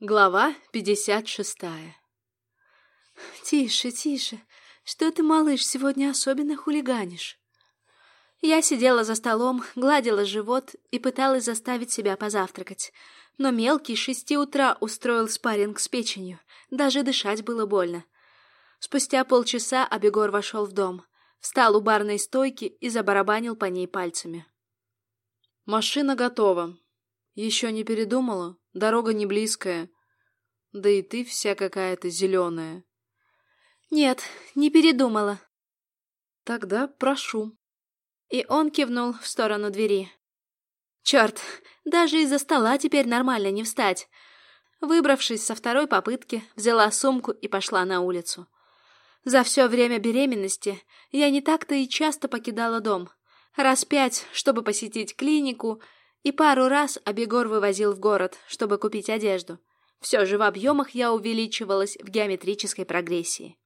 Глава пятьдесят шестая «Тише, тише. Что ты, малыш, сегодня особенно хулиганишь?» Я сидела за столом, гладила живот и пыталась заставить себя позавтракать. Но мелкий с шести утра устроил спарринг с печенью. Даже дышать было больно. Спустя полчаса Абегор вошел в дом, встал у барной стойки и забарабанил по ней пальцами. «Машина готова. Еще не передумала? Дорога не близкая. Да и ты вся какая-то зеленая». «Нет, не передумала». «Тогда прошу». И он кивнул в сторону двери. «Черт, даже из-за стола теперь нормально не встать». Выбравшись со второй попытки, взяла сумку и пошла на улицу. За все время беременности я не так-то и часто покидала дом. Раз пять, чтобы посетить клинику, и пару раз Абегор вывозил в город, чтобы купить одежду. Все же в объемах я увеличивалась в геометрической прогрессии.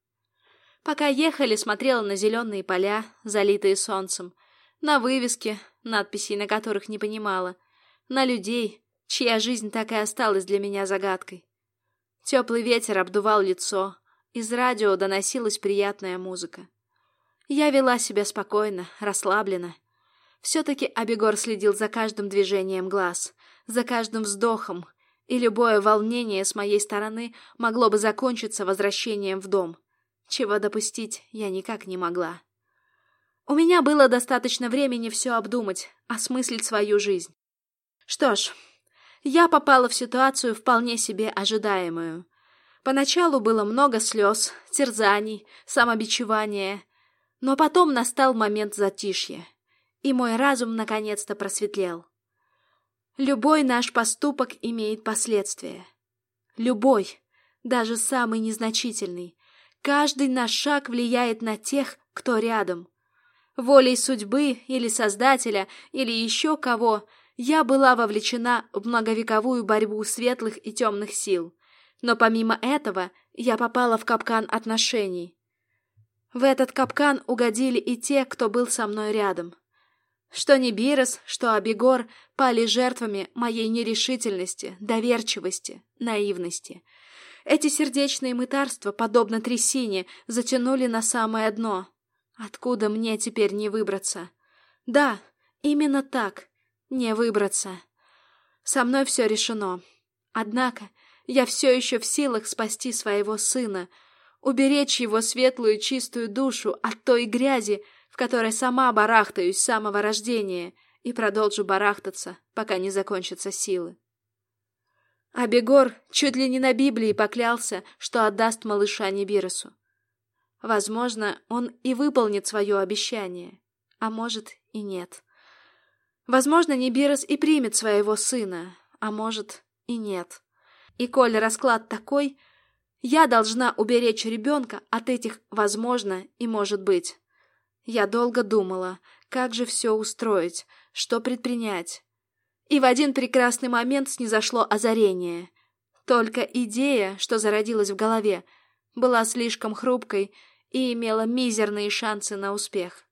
Пока ехали, смотрела на зеленые поля, залитые солнцем, на вывески, надписей на которых не понимала, на людей, чья жизнь так и осталась для меня загадкой. Теплый ветер обдувал лицо, из радио доносилась приятная музыка. Я вела себя спокойно, расслабленно. Все-таки Абегор следил за каждым движением глаз, за каждым вздохом, и любое волнение с моей стороны могло бы закончиться возвращением в дом, чего допустить я никак не могла. У меня было достаточно времени все обдумать, осмыслить свою жизнь. Что ж, я попала в ситуацию вполне себе ожидаемую. Поначалу было много слез, терзаний, самобичевания, но потом настал момент затишья, и мой разум наконец-то просветлел. Любой наш поступок имеет последствия. Любой, даже самый незначительный. Каждый наш шаг влияет на тех, кто рядом. Волей судьбы или Создателя, или еще кого, я была вовлечена в многовековую борьбу светлых и темных сил — но помимо этого я попала в капкан отношений. В этот капкан угодили и те, кто был со мной рядом. Что Нибирос, что Абегор пали жертвами моей нерешительности, доверчивости, наивности. Эти сердечные мытарства, подобно трясине, затянули на самое дно. Откуда мне теперь не выбраться? Да, именно так, не выбраться. Со мной все решено. Однако я все еще в силах спасти своего сына, уберечь его светлую чистую душу от той грязи, в которой сама барахтаюсь с самого рождения, и продолжу барахтаться, пока не закончатся силы. А Бегор чуть ли не на Библии поклялся, что отдаст малыша Нибиросу. Возможно, он и выполнит свое обещание, а может и нет. Возможно, Нибирос и примет своего сына, а может и нет. И коль расклад такой, я должна уберечь ребенка от этих «возможно» и «может быть». Я долго думала, как же все устроить, что предпринять. И в один прекрасный момент снизошло озарение. Только идея, что зародилась в голове, была слишком хрупкой и имела мизерные шансы на успех.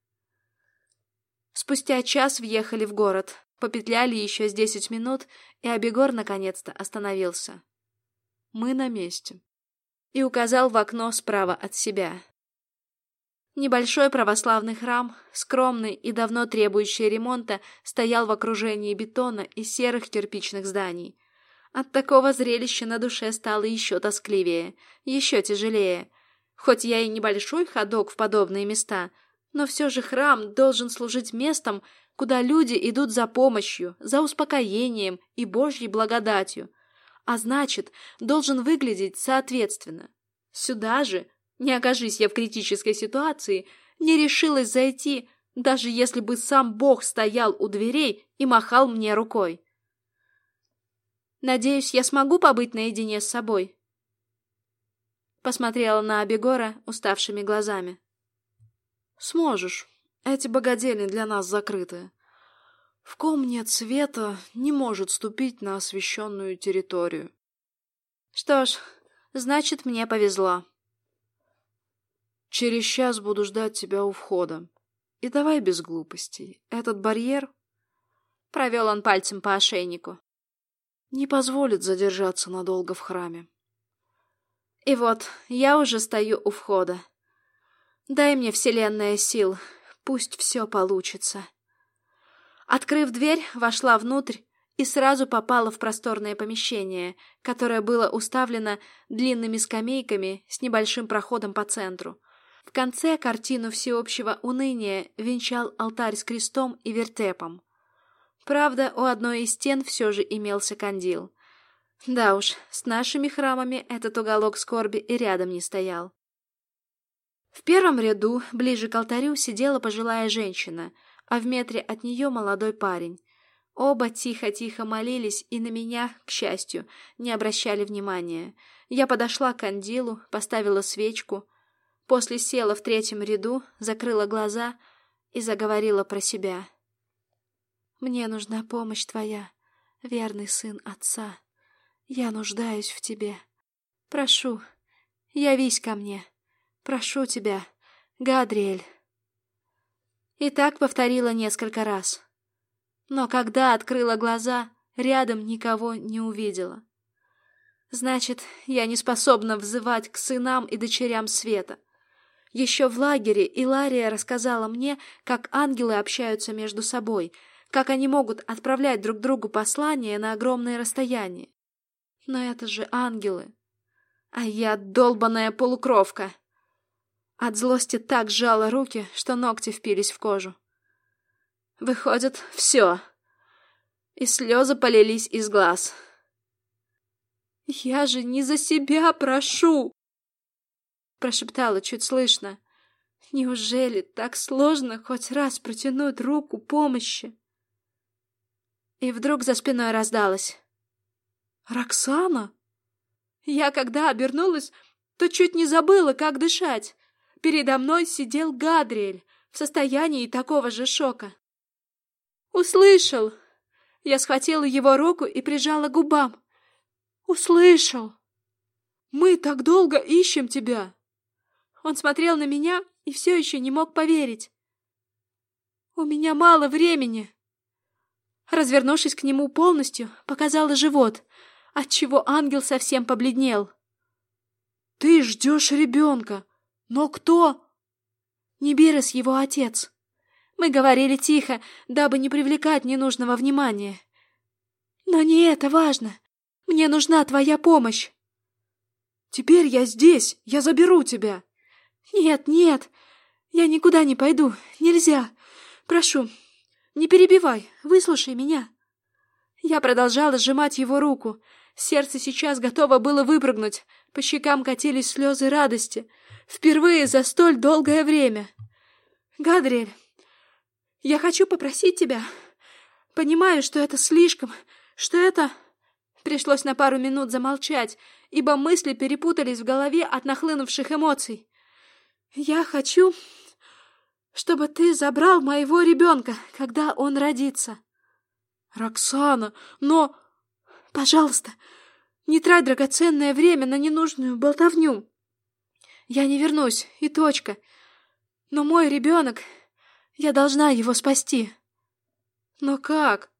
Спустя час въехали в город, попетляли еще с десять минут, и Абегор наконец-то остановился. Мы на месте. И указал в окно справа от себя. Небольшой православный храм, скромный и давно требующий ремонта, стоял в окружении бетона и серых кирпичных зданий. От такого зрелища на душе стало еще тоскливее, еще тяжелее. Хоть я и небольшой ходок в подобные места, но все же храм должен служить местом, куда люди идут за помощью, за успокоением и Божьей благодатью – а значит, должен выглядеть соответственно. Сюда же, не окажись я в критической ситуации, не решилась зайти, даже если бы сам Бог стоял у дверей и махал мне рукой. Надеюсь, я смогу побыть наедине с собой. Посмотрела на Абегора уставшими глазами. Сможешь. Эти богадельни для нас закрыты. В ком нет света, не может ступить на освященную территорию. Что ж, значит, мне повезло. Через час буду ждать тебя у входа. И давай без глупостей. Этот барьер... Провел он пальцем по ошейнику. не позволит задержаться надолго в храме. И вот я уже стою у входа. Дай мне, Вселенная, сил, пусть все получится. Открыв дверь, вошла внутрь и сразу попала в просторное помещение, которое было уставлено длинными скамейками с небольшим проходом по центру. В конце картину всеобщего уныния венчал алтарь с крестом и вертепом. Правда, у одной из стен все же имелся кандил. Да уж, с нашими храмами этот уголок скорби и рядом не стоял. В первом ряду, ближе к алтарю, сидела пожилая женщина, а в метре от нее молодой парень. Оба тихо-тихо молились и на меня, к счастью, не обращали внимания. Я подошла к кандилу, поставила свечку, после села в третьем ряду, закрыла глаза и заговорила про себя. «Мне нужна помощь твоя, верный сын отца. Я нуждаюсь в тебе. Прошу, явись ко мне. Прошу тебя, Гадриэль». И так повторила несколько раз. Но когда открыла глаза, рядом никого не увидела. Значит, я не способна взывать к сынам и дочерям света. Еще в лагере Илария рассказала мне, как ангелы общаются между собой, как они могут отправлять друг другу послания на огромное расстояние. Но это же ангелы. А я долбаная полукровка. От злости так сжала руки, что ногти впились в кожу. Выходит, все. И слезы полились из глаз. «Я же не за себя прошу!» Прошептала чуть слышно. «Неужели так сложно хоть раз протянуть руку помощи?» И вдруг за спиной раздалось. «Роксана?» Я, когда обернулась, то чуть не забыла, как дышать. Передо мной сидел Гадриэль в состоянии такого же шока. «Услышал!» Я схватила его руку и прижала к губам. «Услышал! Мы так долго ищем тебя!» Он смотрел на меня и все еще не мог поверить. «У меня мало времени!» Развернувшись к нему полностью, показала живот, отчего ангел совсем побледнел. «Ты ждешь ребенка, но кто?» «Нибирос его отец. Мы говорили тихо, дабы не привлекать ненужного внимания. Но не это важно. Мне нужна твоя помощь. Теперь я здесь, я заберу тебя. Нет, нет, я никуда не пойду, нельзя. Прошу, не перебивай, выслушай меня. Я продолжала сжимать его руку. Сердце сейчас готово было выпрыгнуть. По щекам катились слезы радости. Впервые за столь долгое время. Гадриэль, я хочу попросить тебя. Понимаю, что это слишком, что это... Пришлось на пару минут замолчать, ибо мысли перепутались в голове от нахлынувших эмоций. Я хочу, чтобы ты забрал моего ребенка, когда он родится. Роксана, но... Пожалуйста, не трать драгоценное время на ненужную болтовню. Я не вернусь, и точка. Но мой ребенок я должна его спасти. Но как?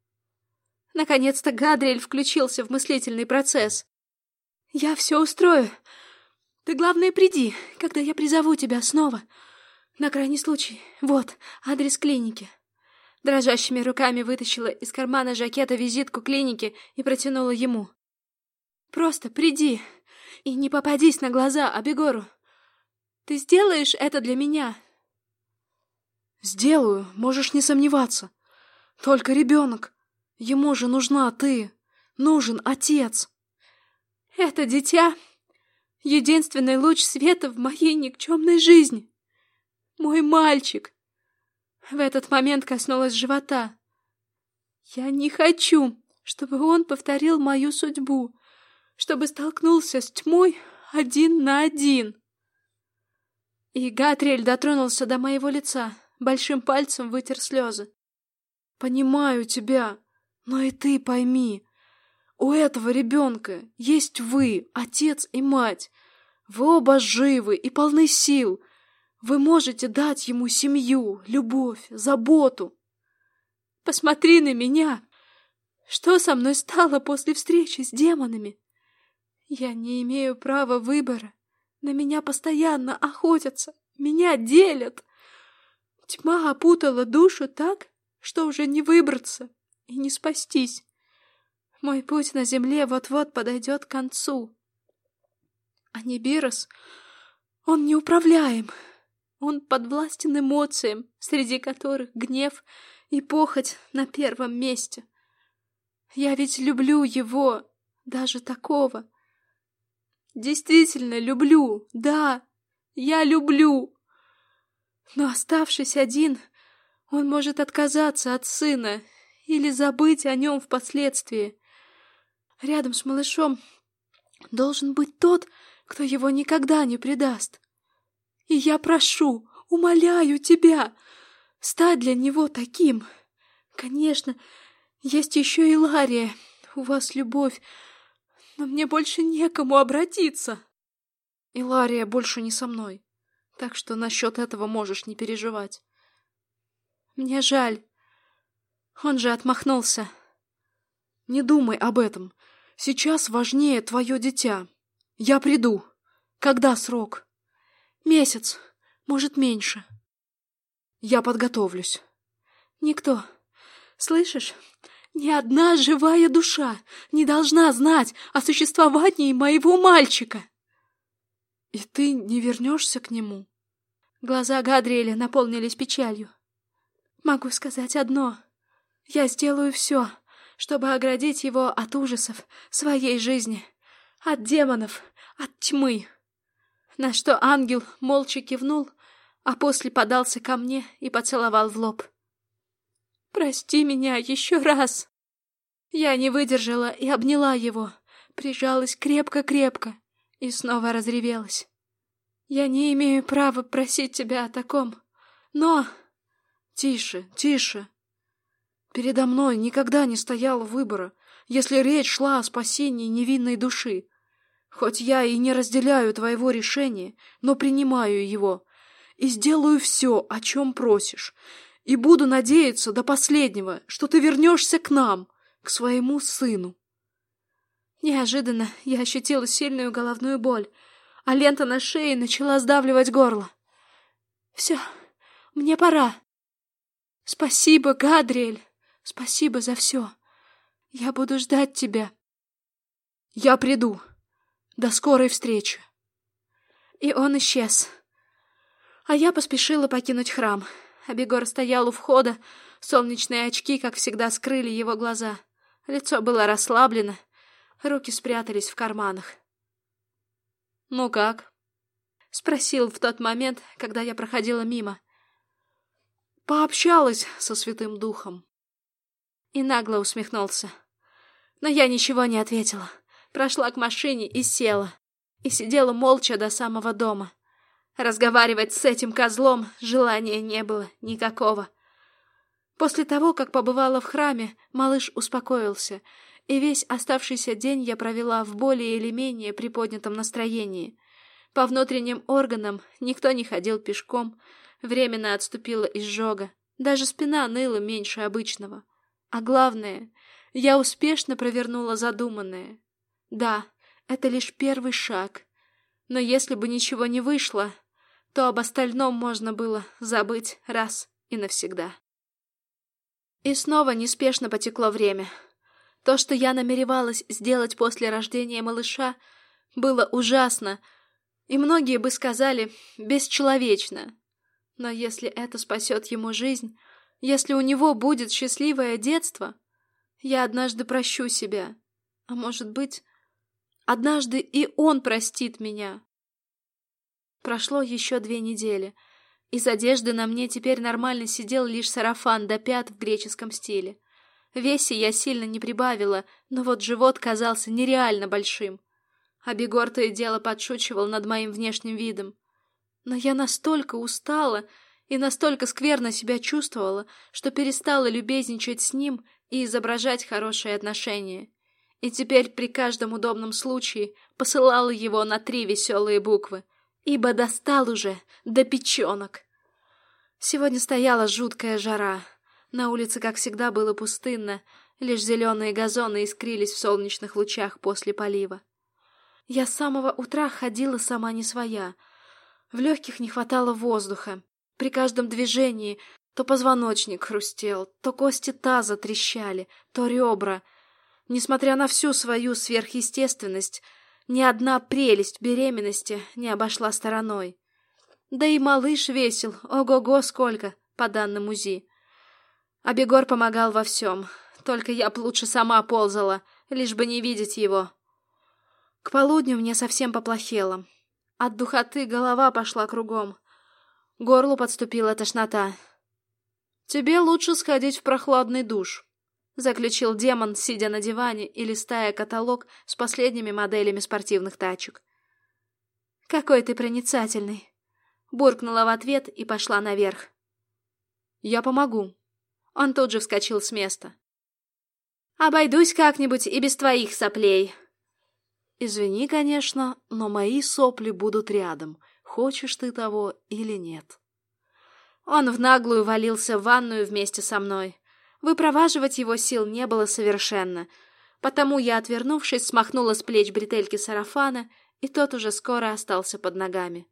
Наконец-то Гадриэль включился в мыслительный процесс. Я все устрою. Ты, главное, приди, когда я призову тебя снова. На крайний случай. Вот, адрес клиники. Дрожащими руками вытащила из кармана жакета визитку клиники и протянула ему. Просто приди и не попадись на глаза Абегору. Ты сделаешь это для меня, Сделаю, можешь не сомневаться. Только ребенок. Ему же нужна ты. Нужен отец. Это дитя — единственный луч света в моей никчемной жизни. Мой мальчик. В этот момент коснулась живота. Я не хочу, чтобы он повторил мою судьбу, чтобы столкнулся с тьмой один на один. И Гатрель дотронулся до моего лица, большим пальцем вытер слезы. «Понимаю тебя, но и ты пойми, у этого ребенка есть вы, отец и мать. Вы оба живы и полны сил. Вы можете дать ему семью, любовь, заботу. Посмотри на меня. Что со мной стало после встречи с демонами? Я не имею права выбора. На меня постоянно охотятся, меня делят. Тьма опутала душу так, что уже не выбраться и не спастись. Мой путь на земле вот-вот подойдет к концу. А Нибирос, он неуправляем. Он подвластен эмоциям, среди которых гнев и похоть на первом месте. Я ведь люблю его, даже такого. Действительно люблю, да, я люблю. Но оставшись один, он может отказаться от сына или забыть о нем впоследствии. Рядом с малышом должен быть тот, кто его никогда не предаст. И я прошу, умоляю тебя, стать для него таким. Конечно, есть еще и Лария. У вас любовь, но мне больше некому обратиться. И Лария больше не со мной, так что насчет этого можешь не переживать. Мне жаль. Он же отмахнулся. Не думай об этом. Сейчас важнее твое дитя. Я приду. Когда срок? Месяц, может, меньше. Я подготовлюсь. Никто. Слышишь? Ни одна живая душа не должна знать о существовании моего мальчика. И ты не вернешься к нему? Глаза Гадриэля наполнились печалью. Могу сказать одно. Я сделаю все, чтобы оградить его от ужасов своей жизни, от демонов, от тьмы. На что ангел молча кивнул, а после подался ко мне и поцеловал в лоб. «Прости меня еще раз!» Я не выдержала и обняла его, прижалась крепко-крепко и снова разревелась. «Я не имею права просить тебя о таком, но...» «Тише, тише!» Передо мной никогда не стояло выбора, если речь шла о спасении невинной души. Хоть я и не разделяю твоего решения, но принимаю его и сделаю все, о чем просишь, и буду надеяться до последнего, что ты вернешься к нам, к своему сыну. Неожиданно я ощутила сильную головную боль, а лента на шее начала сдавливать горло. Все, мне пора. Спасибо, Гадриэль. Спасибо за все. Я буду ждать тебя. Я приду. До скорой встречи. И он исчез. А я поспешила покинуть храм. Абегор стоял у входа. Солнечные очки, как всегда, скрыли его глаза. Лицо было расслаблено. Руки спрятались в карманах. «Ну как?» — спросил в тот момент, когда я проходила мимо. «Пообщалась со Святым Духом». И нагло усмехнулся. Но я ничего не ответила. Прошла к машине и села. И сидела молча до самого дома. Разговаривать с этим козлом желания не было никакого. После того, как побывала в храме, малыш успокоился, и весь оставшийся день я провела в более или менее приподнятом настроении. По внутренним органам никто не ходил пешком, временно отступила изжога, даже спина ныла меньше обычного. А главное, я успешно провернула задуманное. Да, это лишь первый шаг. Но если бы ничего не вышло, то об остальном можно было забыть раз и навсегда. И снова неспешно потекло время. То, что я намеревалась сделать после рождения малыша, было ужасно, и многие бы сказали «бесчеловечно». Но если это спасет ему жизнь, если у него будет счастливое детство, я однажды прощу себя. А может быть, однажды и он простит меня. Прошло еще две недели. Из одежды на мне теперь нормально сидел лишь сарафан до пят в греческом стиле. Весе я сильно не прибавила, но вот живот казался нереально большим. А Бегор то и дело подшучивал над моим внешним видом. Но я настолько устала и настолько скверно себя чувствовала, что перестала любезничать с ним и изображать хорошие отношения. И теперь при каждом удобном случае посылала его на три веселые буквы ибо достал уже до печенок. Сегодня стояла жуткая жара. На улице, как всегда, было пустынно, Лишь зеленые газоны искрились в солнечных лучах после полива. Я с самого утра ходила сама не своя. В легких не хватало воздуха. При каждом движении то позвоночник хрустел, то кости таза трещали, то ребра. Несмотря на всю свою сверхъестественность, ни одна прелесть беременности не обошла стороной. Да и малыш весил, ого-го сколько, по данным УЗИ. Абегор помогал во всем, только я б лучше сама ползала, лишь бы не видеть его. К полудню мне совсем поплохело. От духоты голова пошла кругом. Горлу подступила тошнота. «Тебе лучше сходить в прохладный душ», — заключил демон, сидя на диване и листая каталог с последними моделями спортивных тачек. «Какой ты проницательный!» Буркнула в ответ и пошла наверх. «Я помогу». Он тут же вскочил с места. «Обойдусь как-нибудь и без твоих соплей». «Извини, конечно, но мои сопли будут рядом, хочешь ты того или нет». Он в наглую валился в ванную вместе со мной. Выпроваживать его сил не было совершенно, потому я, отвернувшись, смахнула с плеч бретельки сарафана, и тот уже скоро остался под ногами.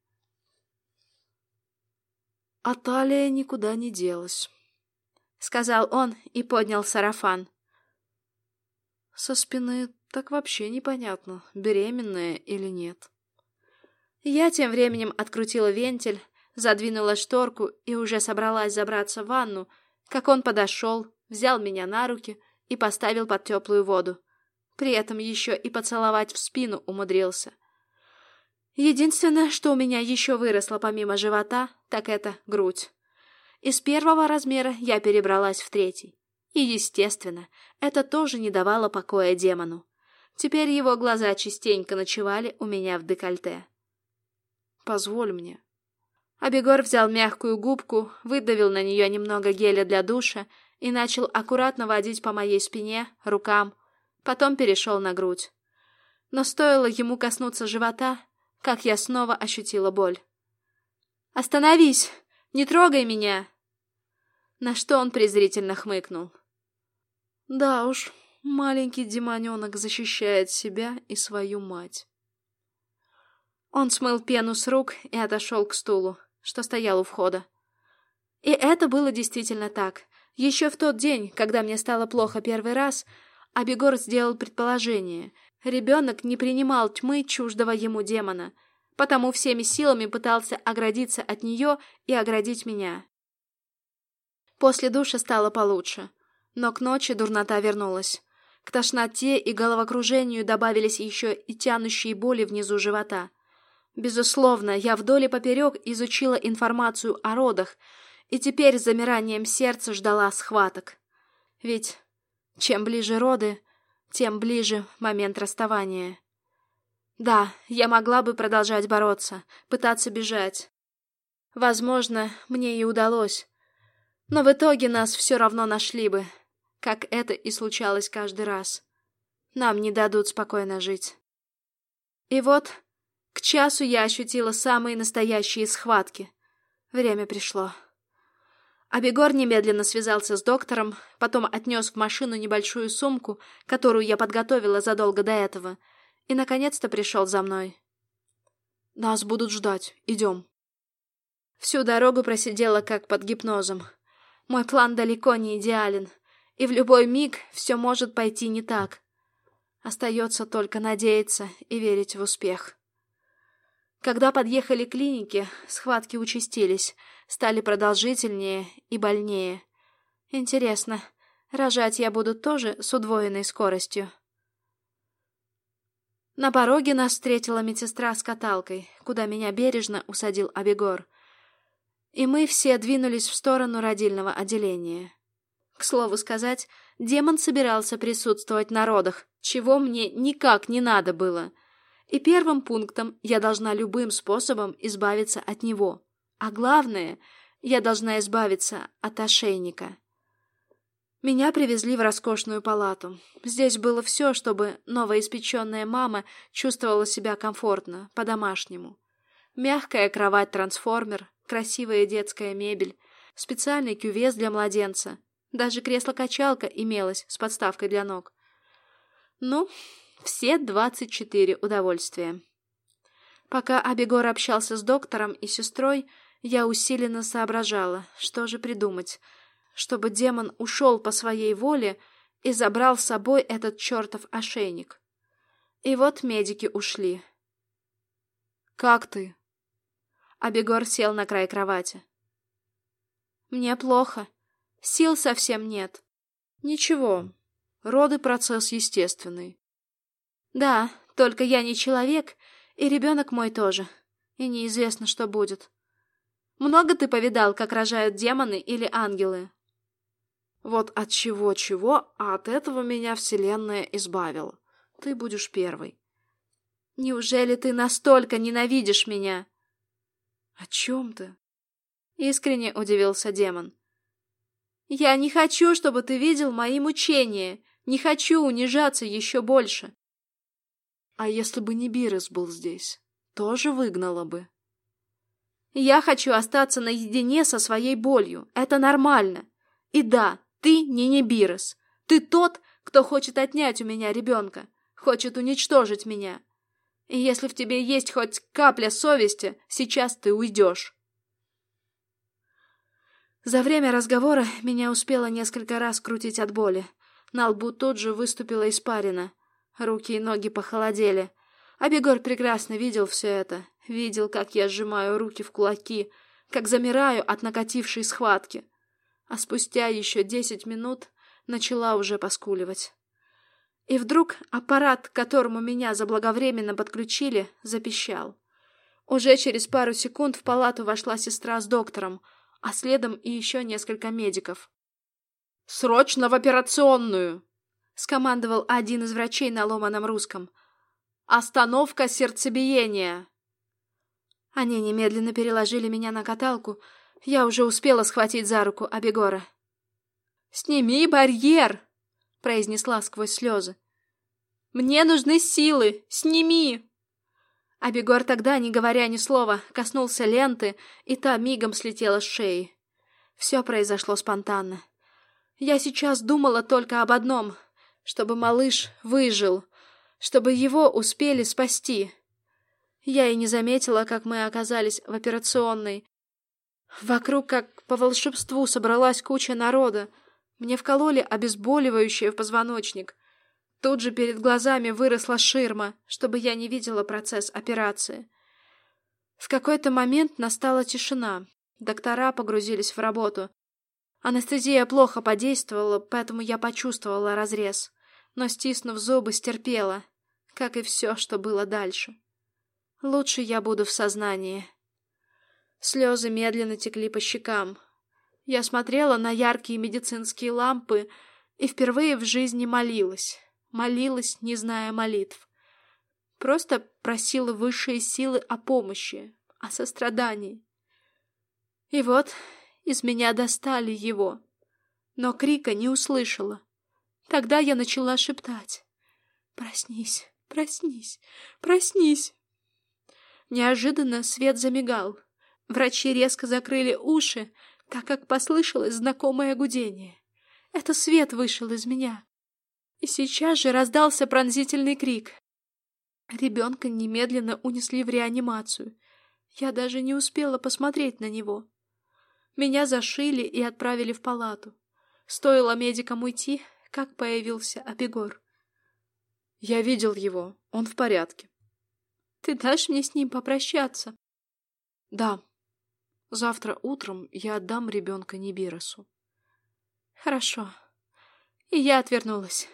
А талия никуда не делась, — сказал он и поднял сарафан. Со спины так вообще непонятно, беременная или нет. Я тем временем открутила вентиль, задвинула шторку и уже собралась забраться в ванну, как он подошел, взял меня на руки и поставил под теплую воду. При этом еще и поцеловать в спину умудрился. Единственное, что у меня еще выросло помимо живота, так это грудь. Из первого размера я перебралась в третий. И, естественно, это тоже не давало покоя демону. Теперь его глаза частенько ночевали у меня в декольте. «Позволь мне». Абегор взял мягкую губку, выдавил на нее немного геля для душа и начал аккуратно водить по моей спине, рукам, потом перешел на грудь. Но стоило ему коснуться живота, как я снова ощутила боль. «Остановись! Не трогай меня!» На что он презрительно хмыкнул. «Да уж, маленький демоненок защищает себя и свою мать». Он смыл пену с рук и отошел к стулу, что стоял у входа. И это было действительно так. Еще в тот день, когда мне стало плохо первый раз, Абегор сделал предположение. Ребенок не принимал тьмы чуждого ему демона, потому всеми силами пытался оградиться от нее и оградить меня. После душа стало получше, но к ночи дурнота вернулась. К тошноте и головокружению добавились еще и тянущие боли внизу живота. Безусловно, я вдоль и поперек изучила информацию о родах, и теперь с замиранием сердца ждала схваток. Ведь чем ближе роды, тем ближе момент расставания. Да, я могла бы продолжать бороться, пытаться бежать. Возможно, мне и удалось. Но в итоге нас все равно нашли бы, как это и случалось каждый раз. Нам не дадут спокойно жить. И вот к часу я ощутила самые настоящие схватки. Время пришло. Абегор немедленно связался с доктором, потом отнес в машину небольшую сумку, которую я подготовила задолго до этого, и, наконец-то, пришел за мной. «Нас будут ждать. Идем». Всю дорогу просидела как под гипнозом. Мой план далеко не идеален, и в любой миг все может пойти не так. Остается только надеяться и верить в успех. Когда подъехали клиники, схватки участились, стали продолжительнее и больнее. Интересно, рожать я буду тоже с удвоенной скоростью? На пороге нас встретила медсестра с каталкой, куда меня бережно усадил Абегор. И мы все двинулись в сторону родильного отделения. К слову сказать, демон собирался присутствовать на родах, чего мне никак не надо было — и первым пунктом я должна любым способом избавиться от него. А главное, я должна избавиться от ошейника. Меня привезли в роскошную палату. Здесь было все, чтобы новоиспеченная мама чувствовала себя комфортно, по-домашнему. Мягкая кровать-трансформер, красивая детская мебель, специальный кювес для младенца, Даже кресло-качалка имелось с подставкой для ног. Ну, все двадцать четыре удовольствия. Пока Абегор общался с доктором и сестрой, я усиленно соображала, что же придумать, чтобы демон ушел по своей воле и забрал с собой этот чертов ошейник. И вот медики ушли. «Как ты?» Абегор сел на край кровати. «Мне плохо. Сил совсем нет». «Ничего. Роды — процесс естественный». «Да, только я не человек, и ребенок мой тоже. И неизвестно, что будет. Много ты повидал, как рожают демоны или ангелы?» «Вот от чего-чего, а от этого меня Вселенная избавила. Ты будешь первой». «Неужели ты настолько ненавидишь меня?» «О чем ты?» Искренне удивился демон. «Я не хочу, чтобы ты видел мои мучения. Не хочу унижаться еще больше». «А если бы не Бирес был здесь, тоже выгнала бы?» «Я хочу остаться наедине со своей болью. Это нормально. И да, ты не Небирос. Ты тот, кто хочет отнять у меня ребенка, хочет уничтожить меня. И если в тебе есть хоть капля совести, сейчас ты уйдешь». За время разговора меня успело несколько раз крутить от боли. На лбу тут же выступила испарина. Руки и ноги похолодели. Абегор прекрасно видел все это. Видел, как я сжимаю руки в кулаки, как замираю от накатившей схватки. А спустя еще десять минут начала уже поскуливать. И вдруг аппарат, к которому меня заблаговременно подключили, запищал. Уже через пару секунд в палату вошла сестра с доктором — а следом и еще несколько медиков. «Срочно в операционную!» — скомандовал один из врачей на ломаном русском. «Остановка сердцебиения!» Они немедленно переложили меня на каталку. Я уже успела схватить за руку Абегора. «Сними барьер!» — произнесла сквозь слезы. «Мне нужны силы! Сними!» Абегор тогда, не говоря ни слова, коснулся ленты, и та мигом слетела с шеи. Все произошло спонтанно. Я сейчас думала только об одном — чтобы малыш выжил, чтобы его успели спасти. Я и не заметила, как мы оказались в операционной. Вокруг, как по волшебству, собралась куча народа. Мне вкололи обезболивающее в позвоночник. Тут же перед глазами выросла ширма, чтобы я не видела процесс операции. В какой-то момент настала тишина. Доктора погрузились в работу. Анестезия плохо подействовала, поэтому я почувствовала разрез, но, стиснув зубы, стерпела, как и все, что было дальше. Лучше я буду в сознании. Слезы медленно текли по щекам. Я смотрела на яркие медицинские лампы и впервые в жизни молилась молилась, не зная молитв. Просто просила высшие силы о помощи, о сострадании. И вот из меня достали его, но крика не услышала. Тогда я начала шептать. «Проснись, проснись, проснись!» Неожиданно свет замигал. Врачи резко закрыли уши, так как послышалось знакомое гудение. Это свет вышел из меня. И сейчас же раздался пронзительный крик. Ребенка немедленно унесли в реанимацию. Я даже не успела посмотреть на него. Меня зашили и отправили в палату. Стоило медикам уйти, как появился Абегор. Я видел его. Он в порядке. Ты дашь мне с ним попрощаться? Да. Завтра утром я отдам ребенка Нибиросу. Хорошо. И я отвернулась.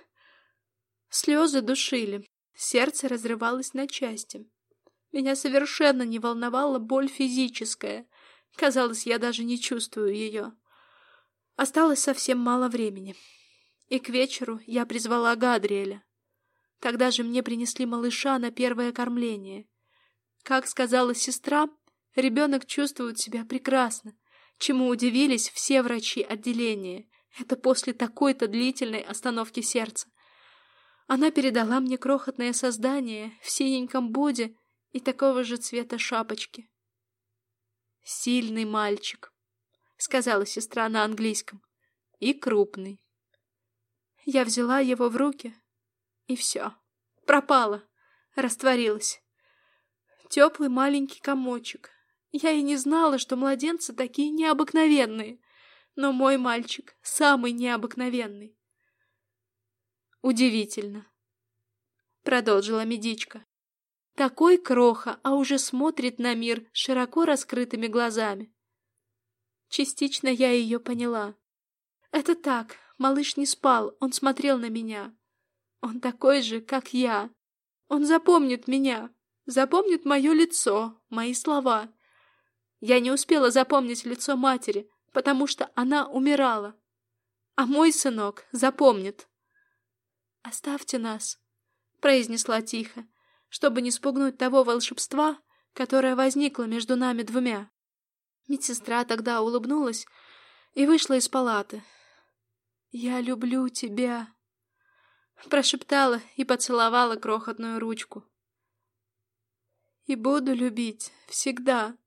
Слезы душили, сердце разрывалось на части. Меня совершенно не волновала боль физическая. Казалось, я даже не чувствую ее. Осталось совсем мало времени. И к вечеру я призвала Гадриэля. Тогда же мне принесли малыша на первое кормление. Как сказала сестра, ребенок чувствует себя прекрасно, чему удивились все врачи отделения. Это после такой-то длительной остановки сердца. Она передала мне крохотное создание в синеньком боде и такого же цвета шапочки. «Сильный мальчик», — сказала сестра на английском. и крупный. Я взяла его в руки, и все. Пропало, растворилось. Теплый маленький комочек. Я и не знала, что младенцы такие необыкновенные. Но мой мальчик самый необыкновенный. Удивительно. Продолжила медичка. Такой кроха, а уже смотрит на мир широко раскрытыми глазами. Частично я ее поняла. Это так, малыш не спал, он смотрел на меня. Он такой же, как я. Он запомнит меня, запомнит мое лицо, мои слова. Я не успела запомнить лицо матери, потому что она умирала. А мой сынок запомнит. «Оставьте нас», — произнесла тихо, чтобы не спугнуть того волшебства, которое возникло между нами двумя. Медсестра тогда улыбнулась и вышла из палаты. «Я люблю тебя», — прошептала и поцеловала крохотную ручку. «И буду любить всегда.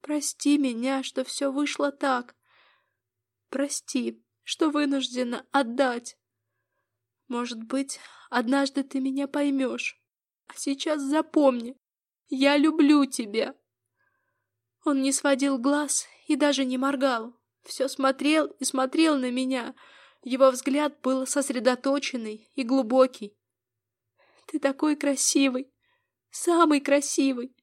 Прости меня, что все вышло так. Прости, что вынуждена отдать. Может быть, однажды ты меня поймешь. А сейчас запомни, я люблю тебя». Он не сводил глаз и даже не моргал. Все смотрел и смотрел на меня. Его взгляд был сосредоточенный и глубокий. «Ты такой красивый, самый красивый,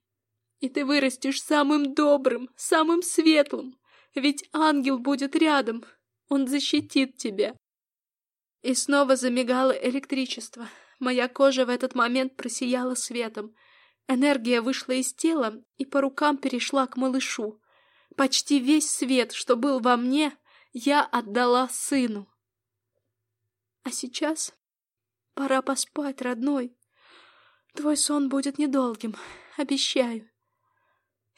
и ты вырастешь самым добрым, самым светлым, ведь ангел будет рядом, он защитит тебя». И снова замигало электричество. Моя кожа в этот момент просияла светом — Энергия вышла из тела и по рукам перешла к малышу. Почти весь свет, что был во мне, я отдала сыну. А сейчас пора поспать, родной. Твой сон будет недолгим, обещаю.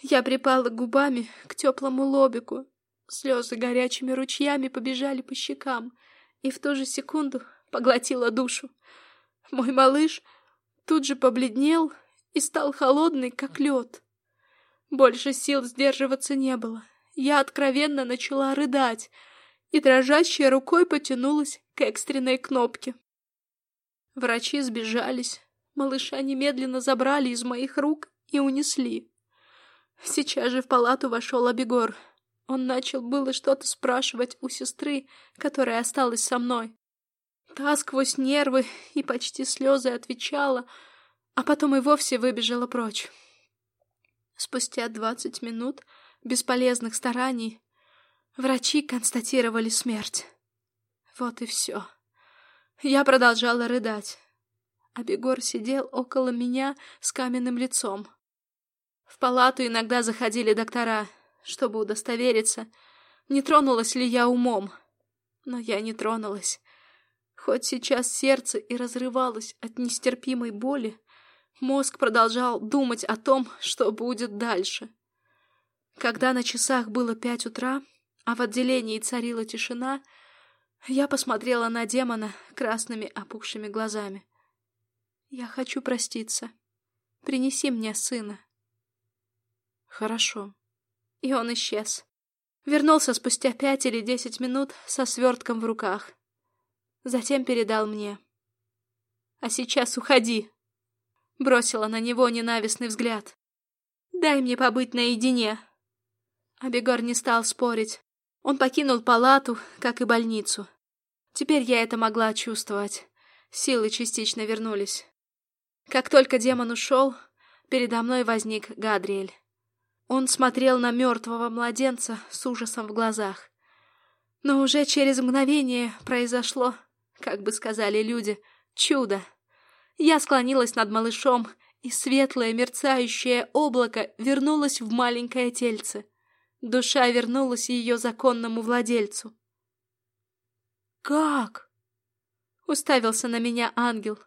Я припала губами к теплому лобику. Слезы горячими ручьями побежали по щекам, и в ту же секунду поглотила душу. Мой малыш тут же побледнел и стал холодный, как лед. Больше сил сдерживаться не было. Я откровенно начала рыдать и дрожащей рукой потянулась к экстренной кнопке. Врачи сбежались, малыша немедленно забрали из моих рук и унесли. Сейчас же в палату вошел Абегор. Он начал было что-то спрашивать у сестры, которая осталась со мной. Та сквозь нервы и почти слезы отвечала — а потом и вовсе выбежала прочь. Спустя двадцать минут бесполезных стараний врачи констатировали смерть. Вот и все. Я продолжала рыдать. А Бегор сидел около меня с каменным лицом. В палату иногда заходили доктора, чтобы удостовериться, не тронулась ли я умом. Но я не тронулась. Хоть сейчас сердце и разрывалось от нестерпимой боли, Мозг продолжал думать о том, что будет дальше. Когда на часах было пять утра, а в отделении царила тишина, я посмотрела на демона красными опухшими глазами. «Я хочу проститься. Принеси мне сына». «Хорошо». И он исчез. Вернулся спустя пять или десять минут со свертком в руках. Затем передал мне. «А сейчас уходи!» Бросила на него ненавистный взгляд. «Дай мне побыть наедине!» Абегор не стал спорить. Он покинул палату, как и больницу. Теперь я это могла чувствовать. Силы частично вернулись. Как только демон ушел, передо мной возник Гадриэль. Он смотрел на мертвого младенца с ужасом в глазах. Но уже через мгновение произошло, как бы сказали люди, чудо. Я склонилась над малышом, и светлое мерцающее облако вернулось в маленькое тельце. Душа вернулась ее законному владельцу. «Как?» — уставился на меня ангел.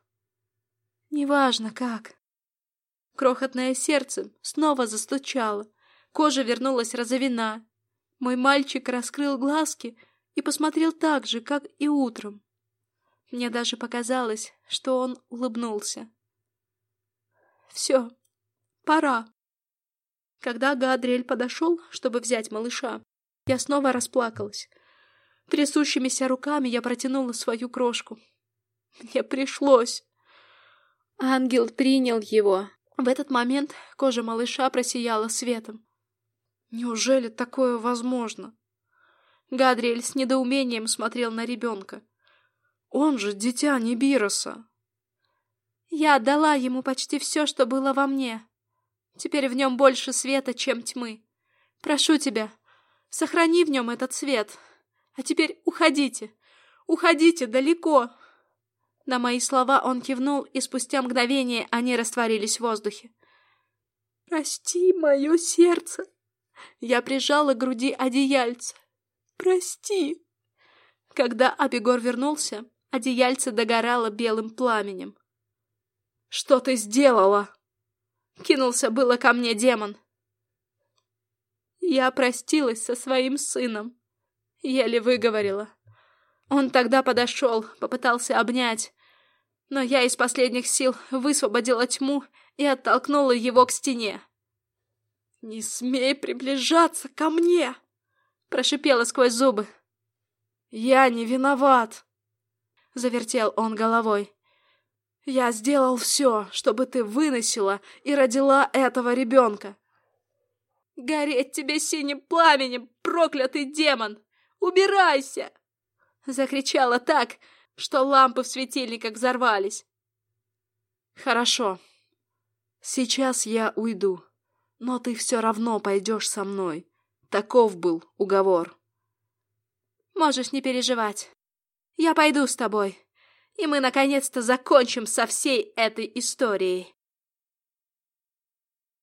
«Неважно, как». Крохотное сердце снова застучало, кожа вернулась розовина. Мой мальчик раскрыл глазки и посмотрел так же, как и утром. Мне даже показалось, что он улыбнулся. «Все, пора». Когда Гадриэль подошел, чтобы взять малыша, я снова расплакалась. Трясущимися руками я протянула свою крошку. Мне пришлось. Ангел принял его. В этот момент кожа малыша просияла светом. Неужели такое возможно? Гадриэль с недоумением смотрел на ребенка. Он же дитя Нибироса. Я отдала ему почти все, что было во мне. Теперь в нем больше света, чем тьмы. Прошу тебя, сохрани в нем этот свет. А теперь уходите, уходите далеко. На мои слова он кивнул, и спустя мгновение они растворились в воздухе. «Прости мое сердце!» Я прижала к груди одеяльце. «Прости!» Когда Абегор вернулся, одеяльце догорало белым пламенем. «Что ты сделала?» Кинулся было ко мне демон. Я простилась со своим сыном. Еле выговорила. Он тогда подошел, попытался обнять, но я из последних сил высвободила тьму и оттолкнула его к стене. «Не смей приближаться ко мне!» — прошипела сквозь зубы. «Я не виноват!» — завертел он головой. «Я сделал все, чтобы ты выносила и родила этого ребенка!» «Гореть тебе синим пламенем, проклятый демон! Убирайся!» Закричала так, что лампы в светильниках взорвались. «Хорошо. Сейчас я уйду, но ты все равно пойдешь со мной. Таков был уговор». «Можешь не переживать. Я пойду с тобой, и мы наконец-то закончим со всей этой историей».